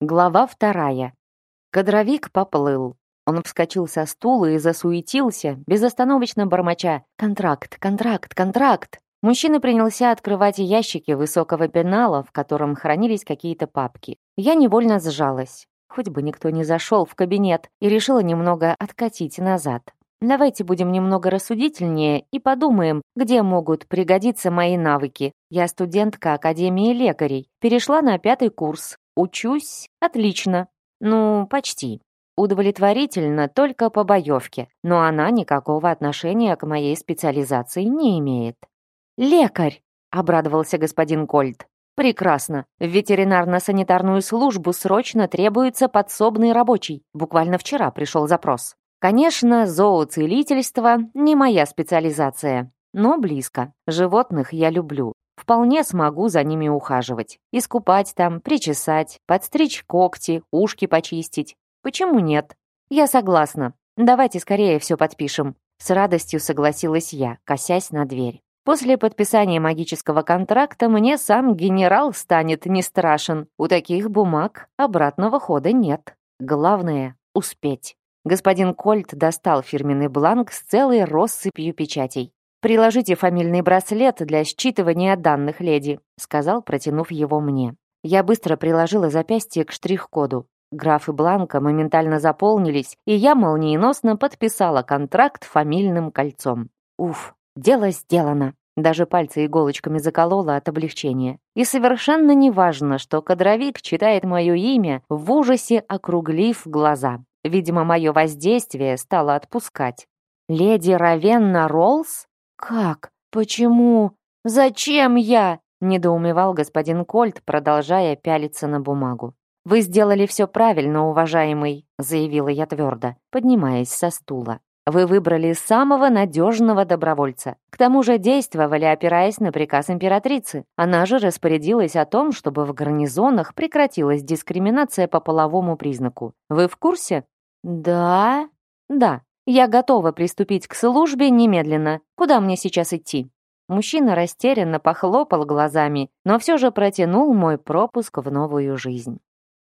Глава вторая. Кадровик поплыл. Он вскочил со стула и засуетился, безостановочно бормоча «Контракт, контракт, контракт!». Мужчина принялся открывать ящики высокого пенала, в котором хранились какие-то папки. Я невольно сжалась. Хоть бы никто не зашел в кабинет и решила немного откатить назад. Давайте будем немного рассудительнее и подумаем, где могут пригодиться мои навыки. Я студентка Академии лекарей, перешла на пятый курс, Учусь отлично. Ну, почти. Удовлетворительно только по боевке, но она никакого отношения к моей специализации не имеет. «Лекарь!» — обрадовался господин Кольт. «Прекрасно. В ветеринарно-санитарную службу срочно требуется подсобный рабочий. Буквально вчера пришел запрос. Конечно, зооцелительство не моя специализация, но близко. Животных я люблю. Вполне смогу за ними ухаживать. Искупать там, причесать, подстричь когти, ушки почистить. Почему нет? Я согласна. Давайте скорее все подпишем. С радостью согласилась я, косясь на дверь. После подписания магического контракта мне сам генерал станет не страшен. У таких бумаг обратного хода нет. Главное — успеть. Господин Кольт достал фирменный бланк с целой россыпью печатей. «Приложите фамильный браслет для считывания данных, леди», сказал, протянув его мне. Я быстро приложила запястье к штрих-коду. Графы бланка моментально заполнились, и я молниеносно подписала контракт фамильным кольцом. Уф, дело сделано. Даже пальцы иголочками заколола от облегчения. И совершенно не важно, что кадровик читает мое имя, в ужасе округлив глаза. Видимо, мое воздействие стало отпускать. «Леди Равенна Роллс?» «Как? Почему? Зачем я?» — недоумевал господин Кольт, продолжая пялиться на бумагу. «Вы сделали все правильно, уважаемый», — заявила я твердо, поднимаясь со стула. «Вы выбрали самого надежного добровольца. К тому же действовали, опираясь на приказ императрицы. Она же распорядилась о том, чтобы в гарнизонах прекратилась дискриминация по половому признаку. Вы в курсе?» «Да?» «Да. Я готова приступить к службе немедленно. Куда мне сейчас идти?» Мужчина растерянно похлопал глазами, но все же протянул мой пропуск в новую жизнь.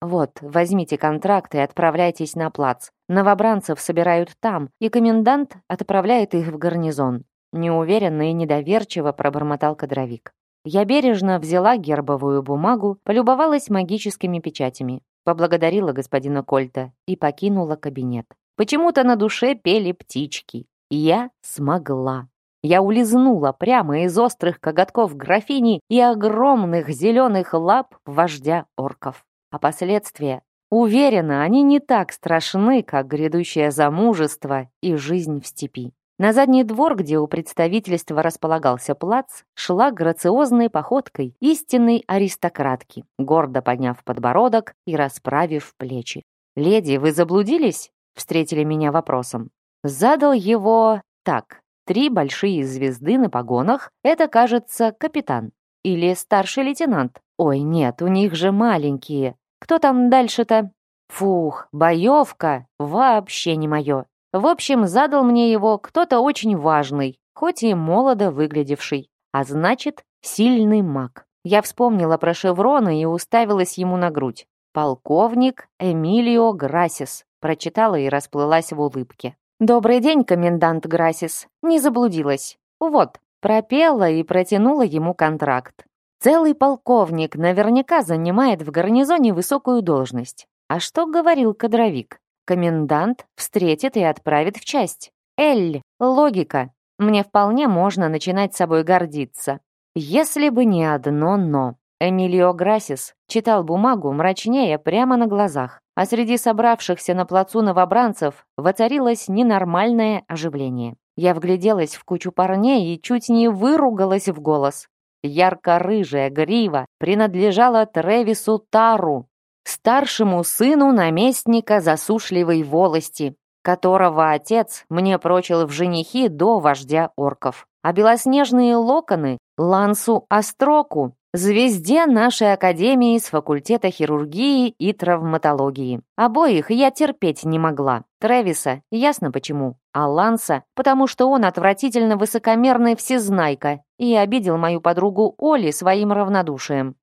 «Вот, возьмите контракт и отправляйтесь на плац. Новобранцев собирают там, и комендант отправляет их в гарнизон». Неуверенно и недоверчиво пробормотал кадровик. Я бережно взяла гербовую бумагу, полюбовалась магическими печатями, поблагодарила господина Кольта и покинула кабинет. Почему-то на душе пели птички. Я смогла. Я улизнула прямо из острых коготков графини и огромных зеленых лап вождя орков. А последствия? Уверена, они не так страшны, как грядущее замужество и жизнь в степи. На задний двор, где у представительства располагался плац, шла грациозной походкой истинной аристократки, гордо подняв подбородок и расправив плечи. «Леди, вы заблудились?» Встретили меня вопросом. Задал его так. Три большие звезды на погонах — это, кажется, капитан. Или старший лейтенант. Ой, нет, у них же маленькие. Кто там дальше-то? Фух, боевка. Вообще не мое. В общем, задал мне его кто-то очень важный, хоть и молодо выглядевший. А значит, сильный маг. Я вспомнила про шевроны и уставилась ему на грудь. Полковник Эмилио Грасис. Прочитала и расплылась в улыбке. «Добрый день, комендант Грасис. Не заблудилась. Вот». Пропела и протянула ему контракт. Целый полковник наверняка занимает в гарнизоне высокую должность. А что говорил кадровик? Комендант встретит и отправит в часть. Эль, логика. Мне вполне можно начинать собой гордиться. Если бы не одно «но». Эмилио Грасис читал бумагу мрачнее прямо на глазах, а среди собравшихся на плацу новобранцев воцарилось ненормальное оживление. Я вгляделась в кучу парней и чуть не выругалась в голос. Ярко-рыжая грива принадлежала Тревису Тару, старшему сыну наместника засушливой волости, которого отец мне прочил в женихи до вождя орков. А белоснежные локоны — Лансу Остроку, звезде нашей академии с факультета хирургии и травматологии. Обоих я терпеть не могла. Трэвиса, ясно почему, а Ланса, потому что он отвратительно высокомерный всезнайка и обидел мою подругу Оли своим равнодушием.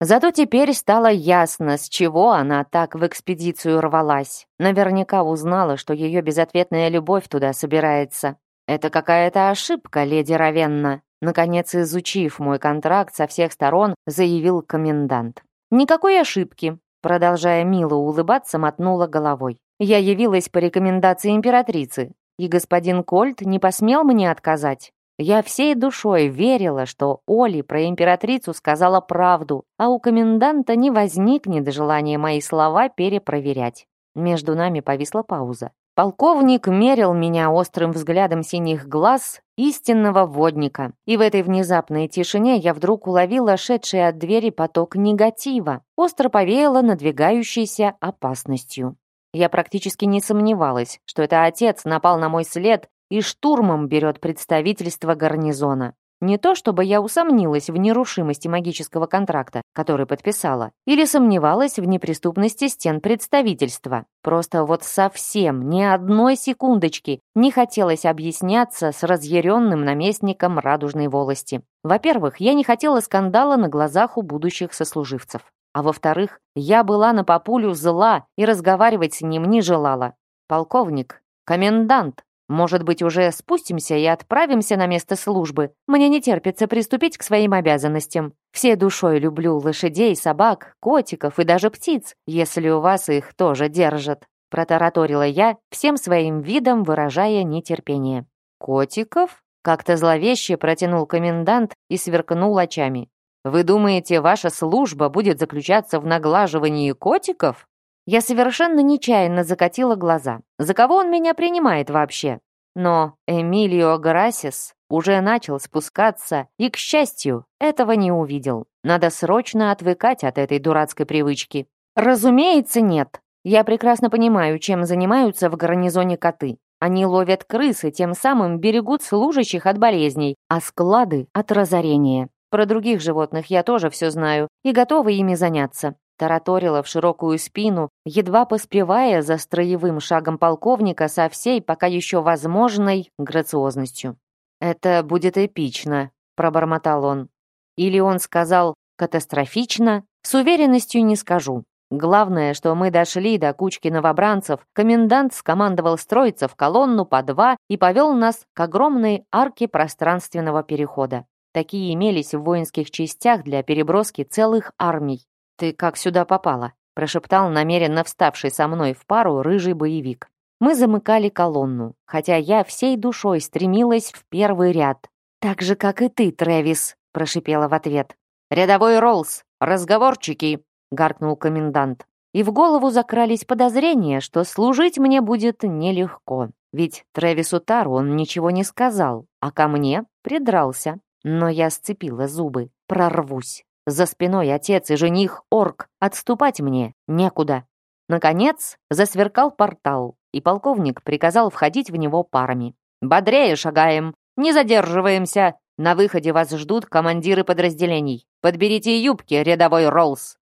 Зато теперь стало ясно, с чего она так в экспедицию рвалась. Наверняка узнала, что ее безответная любовь туда собирается. «Это какая-то ошибка, леди Равенна», наконец изучив мой контракт со всех сторон, заявил комендант. «Никакой ошибки», продолжая мило улыбаться, мотнула головой. «Я явилась по рекомендации императрицы, и господин Кольт не посмел мне отказать. Я всей душой верила, что Оли про императрицу сказала правду, а у коменданта не возникнет желания мои слова перепроверять. Между нами повисла пауза. Полковник мерил меня острым взглядом синих глаз истинного водника. И в этой внезапной тишине я вдруг уловила шедший от двери поток негатива, остро повеяло надвигающейся опасностью. Я практически не сомневалась, что это отец напал на мой след и штурмом берет представительство гарнизона. Не то чтобы я усомнилась в нерушимости магического контракта, который подписала, или сомневалась в неприступности стен представительства. Просто вот совсем ни одной секундочки не хотелось объясняться с разъяренным наместником радужной волости. Во-первых, я не хотела скандала на глазах у будущих сослуживцев. А во-вторых, я была на папулю зла и разговаривать с ним не желала. Полковник, комендант, может быть, уже спустимся и отправимся на место службы? Мне не терпится приступить к своим обязанностям. Все душой люблю лошадей, собак, котиков и даже птиц, если у вас их тоже держат. Протараторила я, всем своим видом выражая нетерпение. «Котиков?» — как-то зловеще протянул комендант и сверкнул очами. Вы думаете, ваша служба будет заключаться в наглаживании котиков? Я совершенно нечаянно закатила глаза. За кого он меня принимает вообще? Но Эмилио Грасис уже начал спускаться и, к счастью, этого не увидел. Надо срочно отвыкать от этой дурацкой привычки. Разумеется, нет. Я прекрасно понимаю, чем занимаются в гарнизоне коты. Они ловят крысы, тем самым берегут служащих от болезней, а склады — от разорения. Про других животных я тоже все знаю и готова ими заняться. Тараторила в широкую спину, едва поспевая за строевым шагом полковника со всей пока еще возможной грациозностью. «Это будет эпично», — пробормотал он. Или он сказал «катастрофично», с уверенностью не скажу. Главное, что мы дошли до кучки новобранцев, комендант скомандовал строиться в колонну по два и повел нас к огромной арке пространственного перехода. Такие имелись в воинских частях для переброски целых армий. «Ты как сюда попала?» – прошептал намеренно вставший со мной в пару рыжий боевик. Мы замыкали колонну, хотя я всей душой стремилась в первый ряд. «Так же, как и ты, Трэвис», – прошипела в ответ. «Рядовой Роллс, разговорчики!» – гаркнул комендант. И в голову закрались подозрения, что служить мне будет нелегко. Ведь Трэвису Тару он ничего не сказал, а ко мне придрался. Но я сцепила зубы. Прорвусь. За спиной отец и жених орк. Отступать мне некуда. Наконец засверкал портал, и полковник приказал входить в него парами. «Бодрее шагаем! Не задерживаемся! На выходе вас ждут командиры подразделений. Подберите юбки, рядовой Роллс!»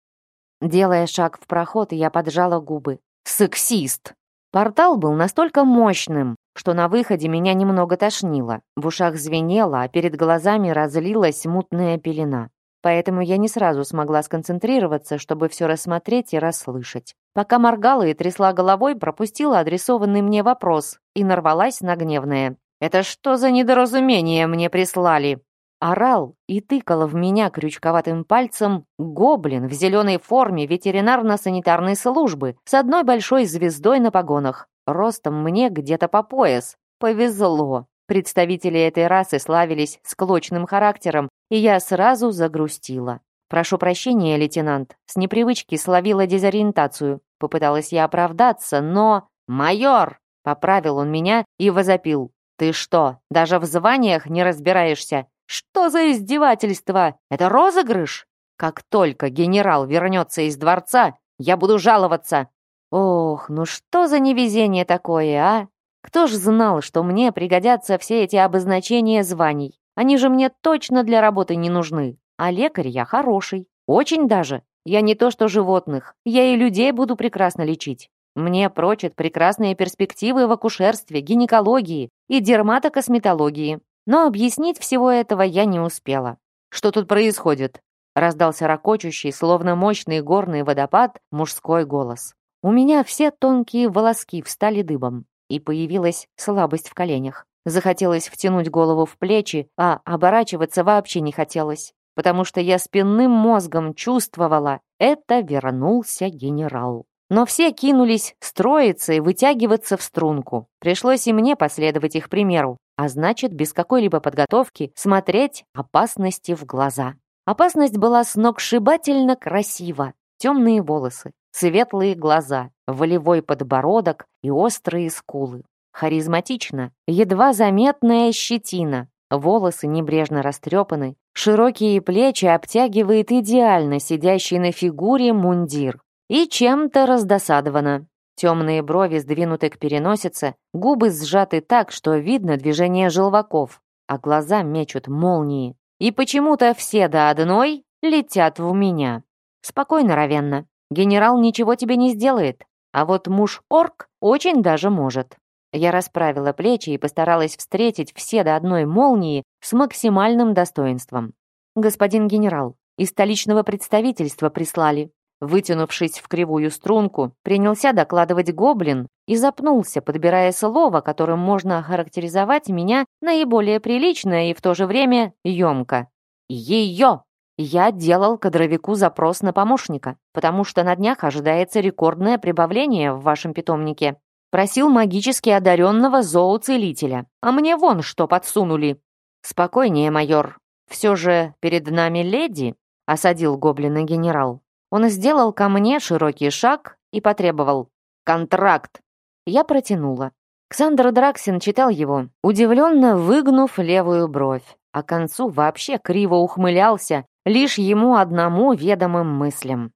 Делая шаг в проход, я поджала губы. «Сексист!» Портал был настолько мощным, что на выходе меня немного тошнило. В ушах звенело, а перед глазами разлилась мутная пелена. Поэтому я не сразу смогла сконцентрироваться, чтобы все рассмотреть и расслышать. Пока моргала и трясла головой, пропустила адресованный мне вопрос и нарвалась на гневное. «Это что за недоразумение мне прислали?» Орал и тыкала в меня крючковатым пальцем гоблин в зеленой форме ветеринарно-санитарной службы с одной большой звездой на погонах. Ростом мне где-то по пояс. Повезло. Представители этой расы славились склочным характером, и я сразу загрустила. «Прошу прощения, лейтенант, с непривычки словила дезориентацию». Попыталась я оправдаться, но... «Майор!» — поправил он меня и возопил. «Ты что, даже в званиях не разбираешься? Что за издевательство? Это розыгрыш? Как только генерал вернется из дворца, я буду жаловаться. Ох, ну что за невезение такое, а? Кто ж знал, что мне пригодятся все эти обозначения званий? Они же мне точно для работы не нужны. А лекарь я хороший. Очень даже. Я не то что животных. Я и людей буду прекрасно лечить. Мне прочат прекрасные перспективы в акушерстве, гинекологии и дерматокосметологии. Но объяснить всего этого я не успела. Что тут происходит? раздался ракочущий, словно мощный горный водопад, мужской голос. У меня все тонкие волоски встали дыбом, и появилась слабость в коленях. Захотелось втянуть голову в плечи, а оборачиваться вообще не хотелось, потому что я спинным мозгом чувствовала, это вернулся генерал. Но все кинулись строиться и вытягиваться в струнку. Пришлось и мне последовать их примеру, а значит, без какой-либо подготовки смотреть опасности в глаза. Опасность была сногсшибательно красива. Темные волосы, светлые глаза, волевой подбородок и острые скулы. Харизматично, едва заметная щетина, волосы небрежно растрепаны, широкие плечи обтягивает идеально сидящий на фигуре мундир и чем-то раздосадована. Темные брови сдвинуты к переносице, губы сжаты так, что видно движение желваков, а глаза мечут молнии. И почему-то все до одной летят в меня. Спокойно, Равенна. Генерал ничего тебе не сделает, а вот муж-орк очень даже может. Я расправила плечи и постаралась встретить все до одной молнии с максимальным достоинством. «Господин генерал, из столичного представительства прислали. Вытянувшись в кривую струнку, принялся докладывать гоблин и запнулся, подбирая слово, которым можно охарактеризовать меня наиболее прилично и в то же время емко. «Ее!» Я делал кадровику запрос на помощника, потому что на днях ожидается рекордное прибавление в вашем питомнике. Просил магически одаренного зооцелителя, а мне вон что подсунули. Спокойнее, майор. Все же перед нами леди, осадил гоблина генерал. Он сделал ко мне широкий шаг и потребовал «Контракт!». Я протянула. Ксандр Драксин читал его, удивленно выгнув левую бровь, а к концу вообще криво ухмылялся, лишь ему одному ведомым мыслям.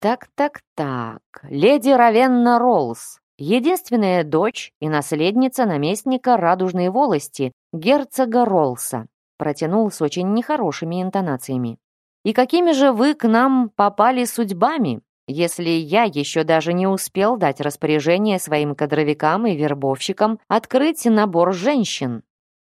«Так-так-так, леди Равенна Роллс, единственная дочь и наследница наместника Радужной волости, герцога Роллса», протянул с очень нехорошими интонациями. И какими же вы к нам попали судьбами, если я еще даже не успел дать распоряжение своим кадровикам и вербовщикам открыть набор женщин?»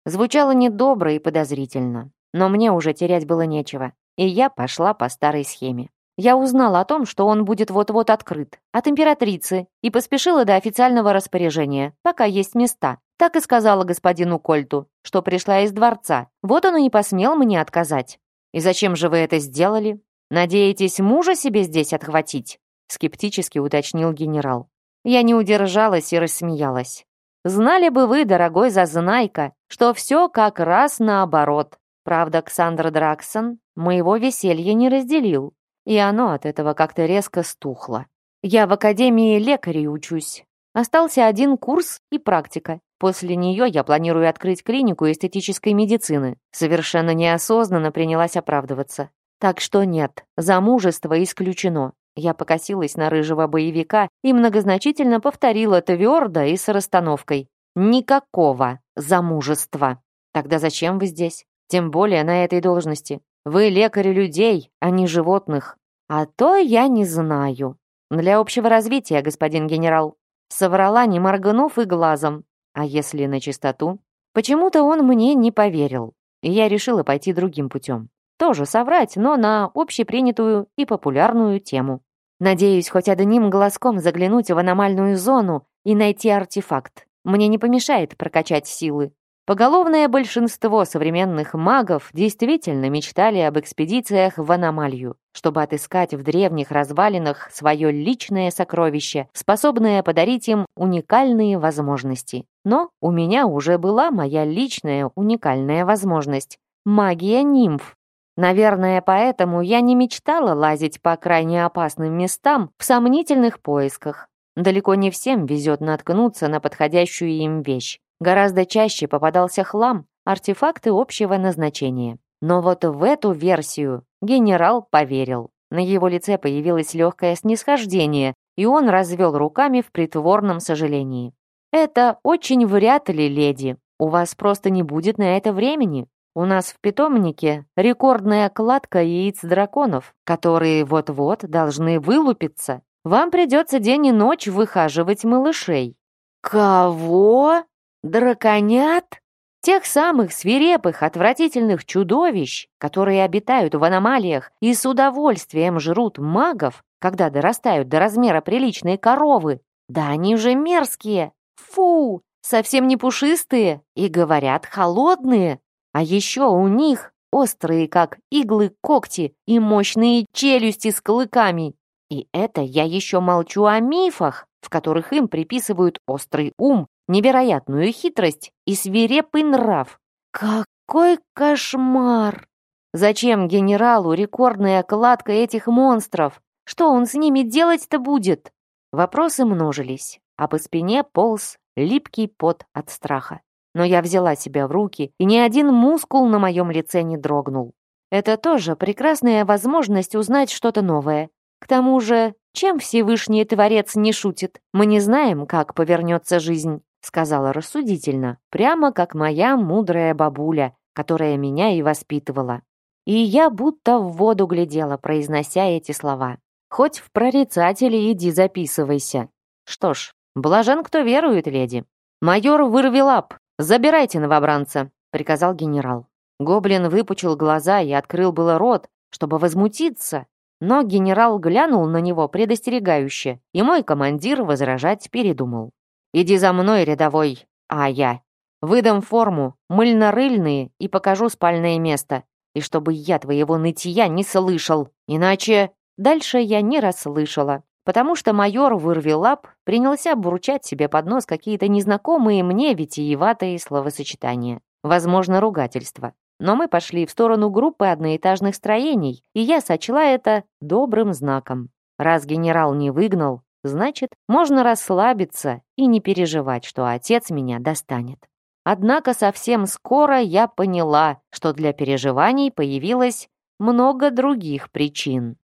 Звучало недобро и подозрительно, но мне уже терять было нечего, и я пошла по старой схеме. Я узнала о том, что он будет вот-вот открыт, от императрицы, и поспешила до официального распоряжения, пока есть места. Так и сказала господину Кольту, что пришла из дворца. Вот он и не посмел мне отказать. «И зачем же вы это сделали? Надеетесь мужа себе здесь отхватить?» скептически уточнил генерал. Я не удержалась и рассмеялась. «Знали бы вы, дорогой зазнайка, что все как раз наоборот. Правда, Ксандр Драксон моего веселья не разделил, и оно от этого как-то резко стухло. Я в академии лекарей учусь. Остался один курс и практика. После нее я планирую открыть клинику эстетической медицины. Совершенно неосознанно принялась оправдываться. Так что нет, замужество исключено. Я покосилась на рыжего боевика и многозначительно повторила твердо и с расстановкой. Никакого замужества. Тогда зачем вы здесь? Тем более на этой должности. Вы лекарь людей, а не животных. А то я не знаю. Для общего развития, господин генерал. Соврала, не моргнув и глазом. А если на чистоту? Почему-то он мне не поверил, и я решила пойти другим путем. Тоже соврать, но на общепринятую и популярную тему. Надеюсь, хоть одним глазком заглянуть в аномальную зону и найти артефакт. Мне не помешает прокачать силы. Поголовное большинство современных магов действительно мечтали об экспедициях в аномалию, чтобы отыскать в древних развалинах свое личное сокровище, способное подарить им уникальные возможности. Но у меня уже была моя личная уникальная возможность – магия нимф. Наверное, поэтому я не мечтала лазить по крайне опасным местам в сомнительных поисках. Далеко не всем везет наткнуться на подходящую им вещь. Гораздо чаще попадался хлам, артефакты общего назначения. Но вот в эту версию генерал поверил. На его лице появилось легкое снисхождение, и он развел руками в притворном сожалении. «Это очень вряд ли, леди. У вас просто не будет на это времени. У нас в питомнике рекордная кладка яиц драконов, которые вот-вот должны вылупиться. Вам придется день и ночь выхаживать малышей». «Кого?» «Драконят?» Тех самых свирепых, отвратительных чудовищ, которые обитают в аномалиях и с удовольствием жрут магов, когда дорастают до размера приличной коровы. Да они же мерзкие! Фу! Совсем не пушистые и, говорят, холодные. А еще у них острые, как иглы, когти и мощные челюсти с клыками. И это я еще молчу о мифах, в которых им приписывают острый ум, невероятную хитрость и свирепый нрав. Какой кошмар! Зачем генералу рекордная кладка этих монстров? Что он с ними делать-то будет? Вопросы множились, а по спине полз липкий пот от страха. Но я взяла себя в руки, и ни один мускул на моем лице не дрогнул. Это тоже прекрасная возможность узнать что-то новое. К тому же, чем Всевышний Творец не шутит? Мы не знаем, как повернется жизнь, сказала рассудительно, прямо как моя мудрая бабуля, которая меня и воспитывала. И я будто в воду глядела, произнося эти слова. Хоть в прорицатели иди записывайся. Что ж, блажен, кто верует, леди. Майор Вырвелап, забирайте новобранца, приказал генерал. Гоблин выпучил глаза и открыл было рот, чтобы возмутиться, но генерал глянул на него предостерегающе, и мой командир возражать передумал. «Иди за мной, рядовой, а я. Выдам форму, мыльно-рыльные и покажу спальное место. И чтобы я твоего нытья не слышал, иначе...» Дальше я не расслышала, потому что майор Вырвелап принялся бурчать себе под нос какие-то незнакомые мне витиеватые словосочетания. Возможно, ругательство. Но мы пошли в сторону группы одноэтажных строений, и я сочла это добрым знаком. Раз генерал не выгнал, значит, можно расслабиться и не переживать, что отец меня достанет. Однако совсем скоро я поняла, что для переживаний появилось много других причин.